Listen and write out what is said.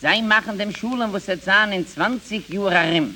Sei machen dem Schulen, wo sie zahn in 20 Jura rim.